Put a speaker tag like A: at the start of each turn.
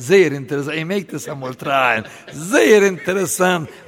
A: Zeyr interessant, I make this a mol trial. Zeyr interessant.